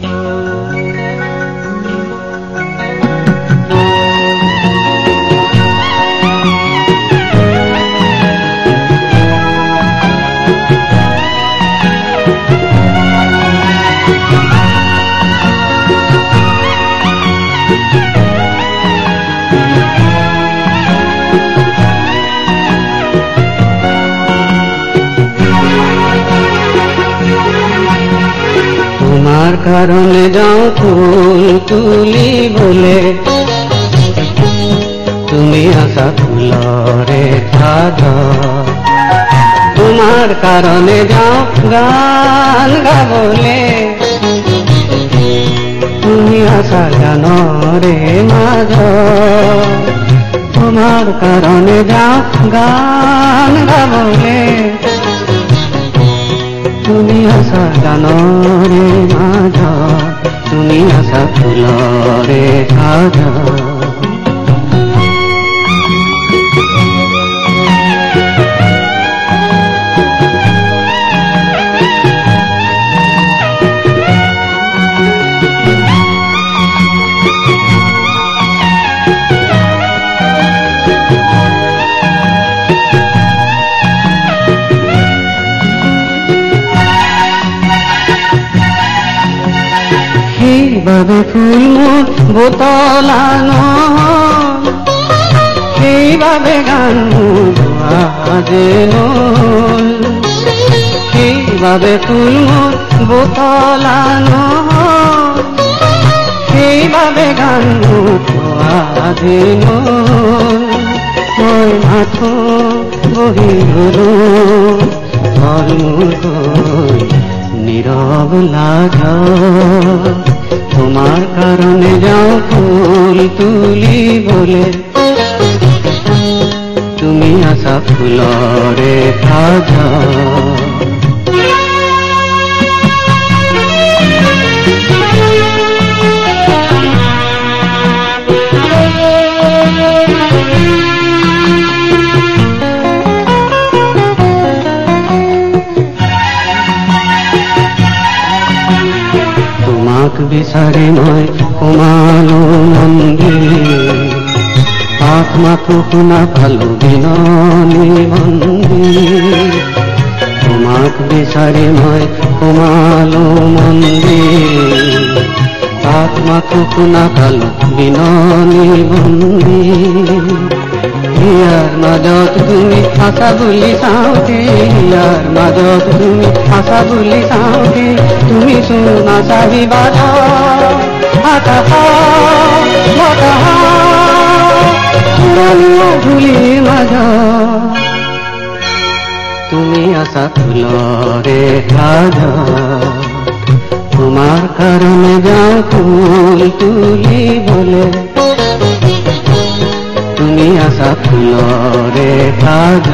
Mm-hmm. তোমার কারণে যাও ফুল তুলি বলে। তুমি আসা ফুলরে খাদা তোমার কারণে যাও গান বলে তুমি আসা জানো রে মাঝ। তোমার কারণে যাও গান গাবলে। তুমি জানো রে মাঝ তুমি আসা ফুলরে সাজা সেইভাবে ফুল বোতলানো। সেইভাবে গান বাজেনো সেইভাবে ফুল বোতলানো। সেইভাবে গান বাজেনো মই মাথো বহি গলো ফলমূল নীরব লাগা তোমার কারণে যাও ফুল তুলি বলে। তুমি আসা ফুলরে খাজা তোমাক বিচারে নয় কমালো মন্দির আত্মা কুকুনা ভালো বিননি মন্দির তোমাক বিচারে নয় কমালো মন্দির আত্মা কুকুনা ভালো বিননি মন্দির ইয়ার মাজত তুমি আশা বুলি চাওঁতে ইয়াৰ মাজত তুমি আশা বুলি চাওঁতে, তুমি চোন নাচাবি বাধা আকাশ মাজত তুমি আশা ফুলৰে সাজা তোমাৰ কাৰণে যাওঁ ফুল তুলিবলে। তুমি আসা ফুলরে কাজ